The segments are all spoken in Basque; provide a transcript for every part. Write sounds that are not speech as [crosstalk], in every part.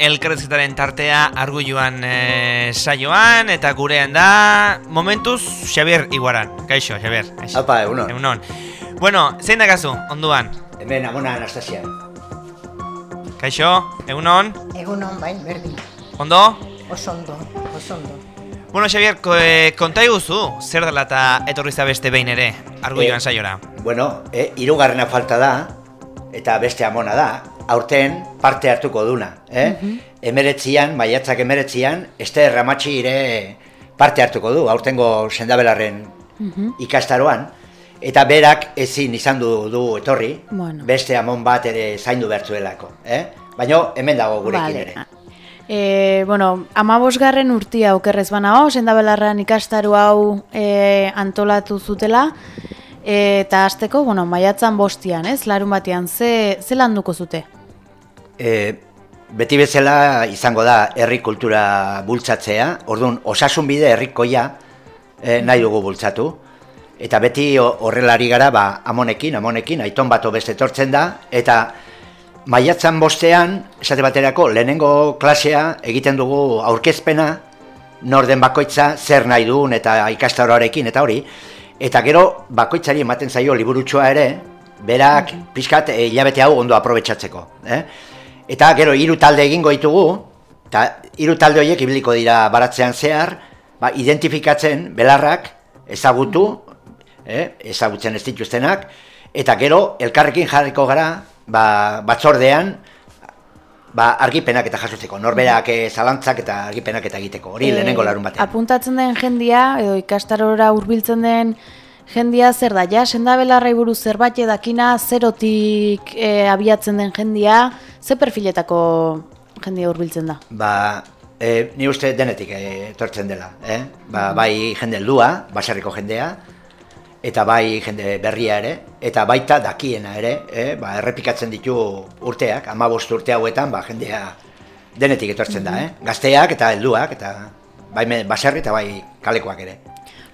elkarrezketaren tartea argulluan e, saioan eta gurean da momentuz Xavier Iguaran. Kaixo, Xavier. Kaixo. Apa, egunon. Egunon. Bueno, zein da gazu, onduan? Hemen amona Anastasia. Kaixo, egunon. Egunon, bai, berdin. Ondo? Oso ondo, oso ondo. Bueno, Xavier, e, konta iguzu, zer dela eta etorri za beste behin ere, argulluan Eh, saiora. Bueno, e, irugarrena falta da, eta beste amona da, aurten parte hartuko duna. Eh? Emeretzian, maiatzak emeretzian, este ramatxi ire parte hartuko du, aurtengo sendabelarren ikastaroan. Eta berak ezin izan du, du etorri, Bueno. beste amon bat ere zaindu bertzuelako. Eh? Baina hemen dago gurekin Vale. ere. E, bueno, amabosgarren urtia okerrez banao, sendabelarran ikastaru hau e, antolatu zutela, eta hasteko, bueno, maiatzan bostian, ez, larun batean, ze, ze landuko zute? E, beti bezala izango da herri kultura bultzatzea, orduan osasun bide herrikoia e, nahi dugu bultzatu. Eta beti ho- horrelari gara, ba, amonekin, amonekin, aiton bato beste etortzen da, eta maiatzan bostean, esate baterako, lehenengo klasea egiten dugu aurkezpena, norden bakoitza zer nahi duen eta ikastaroarekin eta hori, eta gero bakoitzari ematen zaio liburutxoa ere, berak pixkat eh, hilabete hau ondo aprobetsatzeko. Eh? Eta gero hiru talde egingo ditugu, eta hiru talde horiek ibiliko dira baratzean zehar, ba, identifikatzen belarrak ezagutu, eh? ezagutzen ez dituztenak, eta gero elkarrekin jarriko gara ba, batzordean ba, argipenak eta jasotzeko, norberak eh, zalantzak eta argipenak eta egiteko, hori lehenengo larun batean. Apuntatzen den jendia, edo ikastarora hurbiltzen den jendia zer da, ja, sendabelarrai buruz zerbait edakina, zerotik e, abiatzen den jendia, ze perfiletako jendia hurbiltzen da? Ba, e, ni uste denetik etortzen dela, eh? Ba, bai jende heldua, baserriko jendea, eta bai jende berria ere, eta baita dakiena ere, eh? ba, errepikatzen ditu urteak, amabost urte hauetan, ba, jendea denetik etortzen da, eh? Gazteak eta helduak, eta bai baserri eta bai kalekoak ere.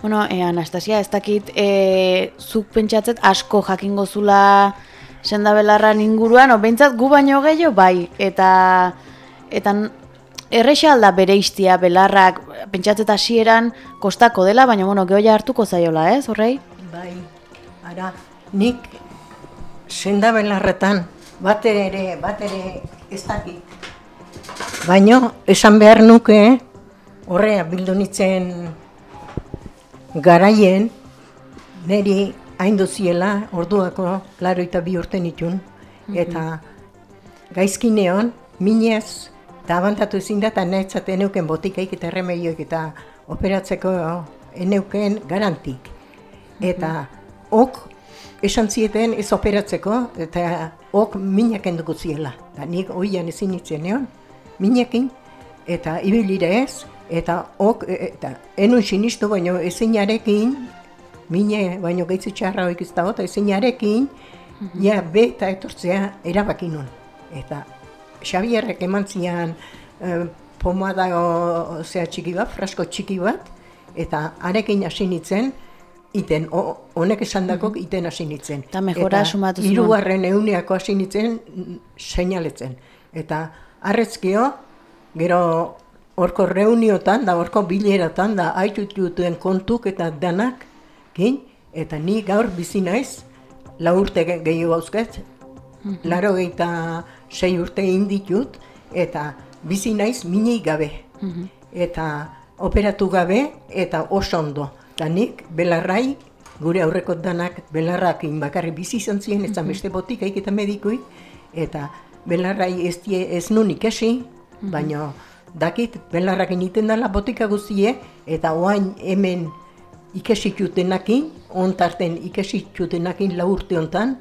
Bueno, e, Anastasia, ez dakit, e, zuk pentsatzet asko jakingo zula sendabelarran inguruan, o behintzat gu baino gehiago, bai, eta eta erresa alda bere iztia belarrak, pentsatzet hasieran kostako dela, baina bueno, gehoia hartuko zaiola, ez, horrei? Bai, ara, nik sendabelarretan bat ere, bat ere ez dakit. Baino, esan behar nuke, horrea bildu nitzen garaien, niri hain duziela, orduako, laro eta bi urte nitun, eta gaizkineon, minez, eta abantatu ezin da, eta netzat eneuken botikaik eta erremeioik eta operatzeko eneuken garantik. Eta ok esan zieten ez operatzeko, eta ok minak enduko ziela. Eta nik oian ezin nintzen neon, minakin, eta ibilire ez, eta ok, e- eta enun sinistu baino ezinarekin, mine baino gaitzu txarra hoik ez dago, eta ezinarekin, ja, be eta etortzea erabaki nun. Eta Xabierrek eman zian eh, pomada o, zea txiki bat, frasko txiki bat, eta arekin hasi nintzen, iten, honek esan dakok iten hasi nintzen. Eta mejora sumatu zuen. hirugarren euneako hasi nintzen mm, seinaletzen. Eta arrezkio, gero horko reuniotan, da horko bileratan, da haitututen kontuk eta danak, gin, eta ni gaur bizi naiz, lau urte ge- gehiago gauzket, laro gehieta sei urte inditut, eta bizi naiz minei gabe. Eta operatu gabe, eta oso ondo. Eta nik belarrai, gure aurreko danak belarrakin bakarri bizi izan ziren, ez mm beste botikaik eta medikuik, eta belarrai ez, die, ez nun ikesi, baina dakit belarrakin iten dela botika guztie, eta oain hemen ikesitutenakin, ontarten ikesitutenakin lau urte hontan,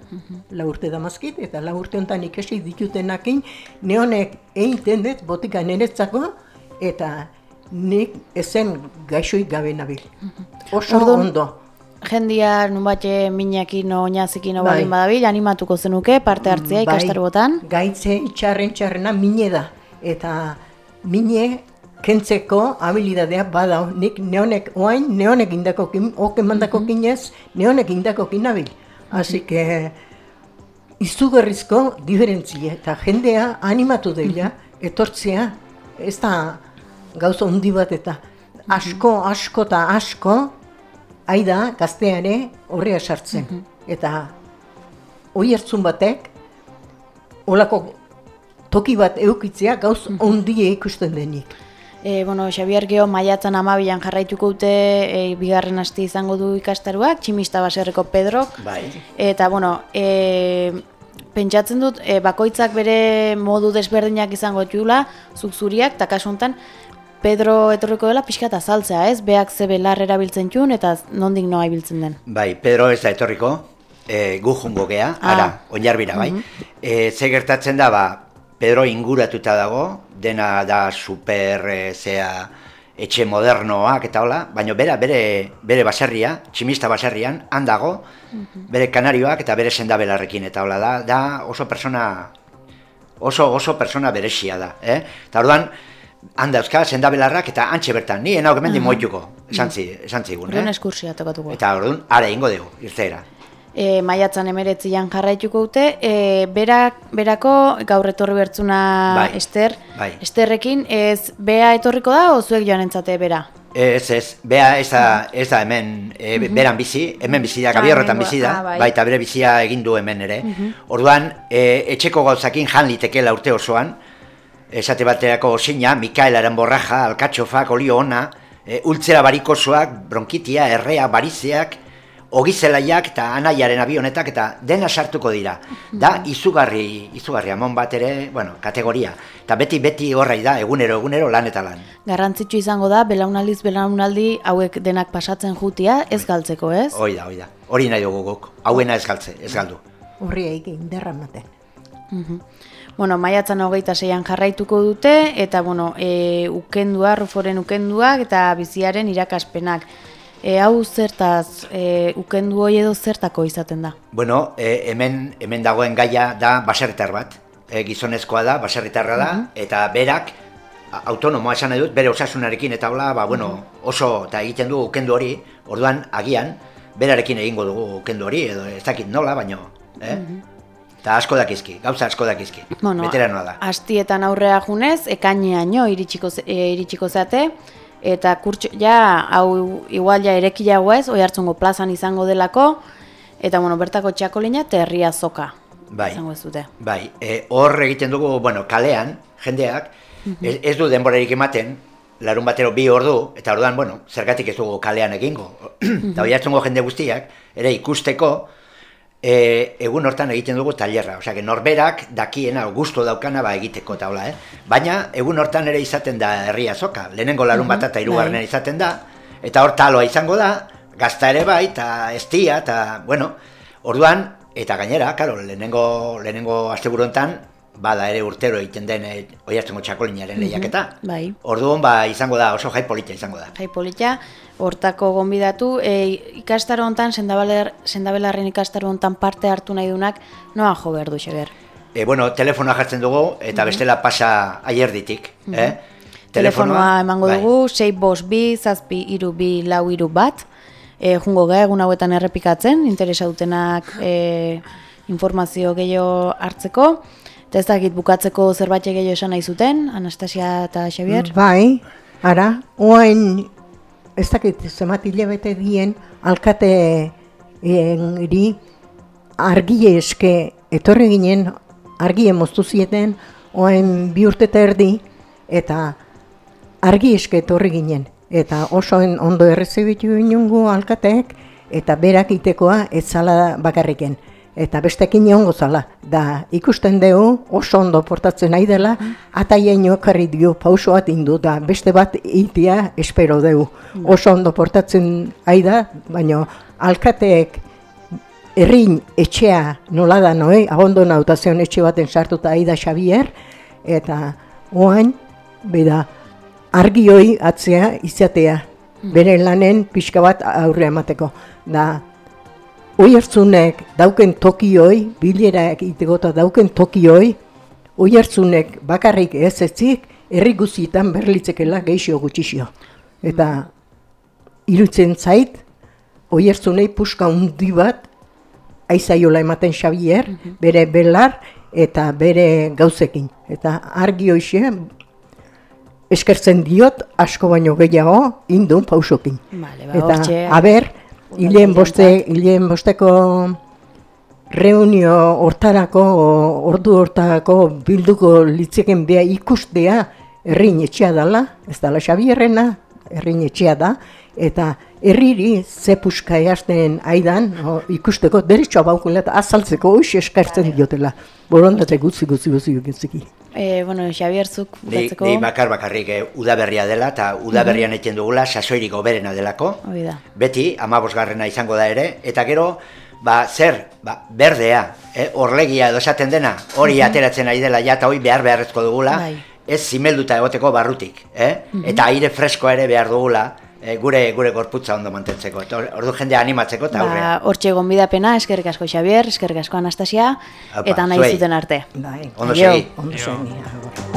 lau urte damazkit, eta lau urte hontan ikesi ditutenakin, neonek egiten dut botika niretzako, eta nik ezen gaixoik gabe nabil. Oso Orduan, ondo. Jendia nunbait minakin o oinazikin o Bai. badabil, animatuko zenuke parte hartzea Bai, ikastarotan. Gaitze txarren txarrena mine da. Eta mine kentzeko habilidadea badao. Nik neonek oain, neonek indako kin, ok emandako kinez, neonek indako kinabil. Así que izugarrizko diferentzia eta jendea animatu dela etortzea, ez da gauza hundi bat eta asko, asko eta asko, aida gazteare horrea sartzen. Eta hoi hartzun batek, olako toki bat eukitzea gauz ondie ikusten denik. E, bueno, Xabier Geo maiatzan amabilan jarraituko dute e, bigarren asti izango du ikastaruak, tximista baserreko Pedrok. Bai. Eta, bueno, e, pentsatzen dut, e, bakoitzak bere modu desberdinak izango ditula, zuk zuriak, eta kasu honetan, Pedro etorriko dela pixka eta azaltzea, ez? Beak ze belar erabiltzen txun eta nondik noa ibiltzen den. Bai, Pedro ez da etorriko, e, gu jungo gea, Ah. ara, oinarbira, bai. e, ze gertatzen da, ba, Pedro inguratuta dago, dena da super, e, zea, etxe modernoak eta hola, baina bera, bere, bere baserria, tximista baserrian, han dago, bere kanarioak eta bere sendabelarrekin eta hola da, da oso persona, oso oso persona beresia da, eh? Eta orduan, han dauzka sendabelarrak eta antxe bertan, ni enau gemendi moituko, esan, zi, esan zigun, Orduan eh? eskursia tokatuko. Eta orduan, ara ingo dugu, irteera. E, maiatzan emeretzian jarraituko dute, e, berak, berako gaur etorri bertzuna Bai, Ester, bai. Esterrekin, ez bea etorriko da, o zuek joan entzate bera? Ez, ez, bea ez da, ez da hemen, e, beran bizi, hemen bizi da, Ah, gabiorretan bizi da, ah, bai. baita bere bizia egin du hemen ere. Orduan, e, etxeko gauzakin jan litekeela urte osoan, esate baterako osina, Mikaelaren borraja, alkatxofak, olio ona, e, ultzera barikosoak, bronkitia, errea, barizeak, ogizelaiak eta anaiaren abionetak eta dena sartuko dira. Da, izugarri, izugarri amon bat ere, bueno, kategoria. Eta beti, beti horrei da, egunero, egunero, lan eta lan. Garrantzitsu izango da, belaunaldiz belaunaldi hauek denak pasatzen jutia, ez galtzeko, ez? Hoi da, hoi da. Hori nahi dugu guk. Hauena ez galtze, ez galdu. Horri egin indarra ematen. Bueno, maiatzan hogeita zeian jarraituko dute, eta, bueno, e, ukendua, ruforen ukenduak eta biziaren irakaspenak. E, hau zertaz, e, ukendu hoi edo zertako izaten da? Bueno, e, hemen, hemen dagoen gaia da baserritar bat. E, gizonezkoa da, baserritarra da, eta berak, autonomoa esan dut, bere osasunarekin eta hola, ba, bueno, oso, eta egiten du ukendu hori, orduan, agian, berarekin egingo dugu ukendu hori, edo ez dakit nola, baino, eh? Eta asko dakizki, gauza asko dakizki, Bueno, veteranoa da. Astietan aurrea junez, ekaineaino iritsiko, e, iritsiko zate, eta kurtso, ja, hau igual ja erekiagoa ez, oi hartzungo plazan izango delako, eta bueno, bertako txakolina eta herria zoka. Bai. Izango ez dute. Bai, e, hor egiten dugu, bueno, kalean, jendeak, ez, ez du denborarik ematen, larun batero bi ordu, eta orduan, bueno, zergatik ez dugu kalean egingo. [clears throat] Eta hori jende guztiak, ere ikusteko, e, egun hortan egiten dugu tailerra, osea, que norberak dakiena, gusto daukana ba egiteko eta hola, eh? Baina, egun hortan ere izaten da herria zoka, lehenengo larun bat eta hirugarrena izaten da, eta hor taloa izango da, gazta ere bai, eta estia, eta, bueno, orduan, eta gainera, karo, lehenengo, lehenengo asteburu hontan, bada ere urtero egiten den e, oiartzengo txakolinaren lehiaketa. Bai. Orduan, ba, izango da, oso jai polita izango da. Jai polita, hortako gonbidatu, e, ikastaro hontan, sendabelar, sendabelarren ikastaro hontan parte hartu nahi dunak, noa jo behar du, Xabier? E, bueno, telefonoa jartzen dugu, eta bestela pasa aierditik, eh? Telefonoa emango bai. dugu, 6 bost bi, zazpi, iru bi, lau iru bat. E, jungo ga egun hauetan errepikatzen, interesa dutenak e, informazio gehiago hartzeko. Eta ez dakit bukatzeko zerbait gehiago esan nahi zuten, Anastasia eta Xavier. Bai, ara, oain, ez dakit, zemat hilabete dien, alkate eri argie eske etorri ginen, argie moztu zieten, oain bi urte eta erdi, eta argi eske etorri ginen. Eta oso en- ondo errezibitu inungu alkateek, eta berak itekoa ez zala bakarriken. Eta bestekin egongo zala. Da ikusten dugu oso ondo portatzen nahi dela, ataien okarri dio pauso bat indu, da beste bat itia espero dugu. Oso ondo portatzen nahi da, baina alkateek errin etxea nola da noe, abondonautazion etxe baten sartuta aida Xavier, eta oain, beda, argioi atzea izatea, bere lanen pixka bat aurre emateko. Da, oi hartzunek dauken tokioi, bilerak itegota dauken tokioi, oi hartzunek bakarrik ez etzik, herri guztietan berlitzekela geixio gutxixio. Eta irutzen zait, oi hartzunei puska undi bat, aizaiola ematen Xavier, bere belar, eta bere gauzekin. Eta argi hoxe, eskertzen diot asko baino gehiago indun pausokin. Vale, ba, eta hortxe- aber, hilen boste, hilen bosteko reunio hortarako, ordu hortarako bilduko litzeken beha ikustea herrin etxea dala, ez dala Xabierrena, herrin etxea da, eta herriri ze puska eazten aidan o, ikusteko derechoa baukula eta azaltzeko hoxe eskartzen diotela. Borondate gutzi gutzi gutzi gutzi. E, bueno, Xabier, zuk Ni, bukatzeko. ni bakar bakarrik eh, udaberria dela eta udaberrian egiten dugula sasoirik oberena delako. Hori da. Beti amabosgarrena izango da ere eta gero ba zer ba, berdea, eh, orlegia edo esaten dena, hori ateratzen ari dela ja eta hori behar beharrezko dugula. Bai. Ez zimelduta egoteko barrutik, eh? Eta aire freskoa ere behar dugula. Eh, gure gure gorputza ondo mantentzeko. Eta ordu jendea animatzeko eta Ba, aurrea. hortxe gonbidapena, eskerrik asko Xabier, eskerrik asko Anastasia, Apa, eta nahi zuei. zuten arte. Bai, Ondo segi. Ondo segi.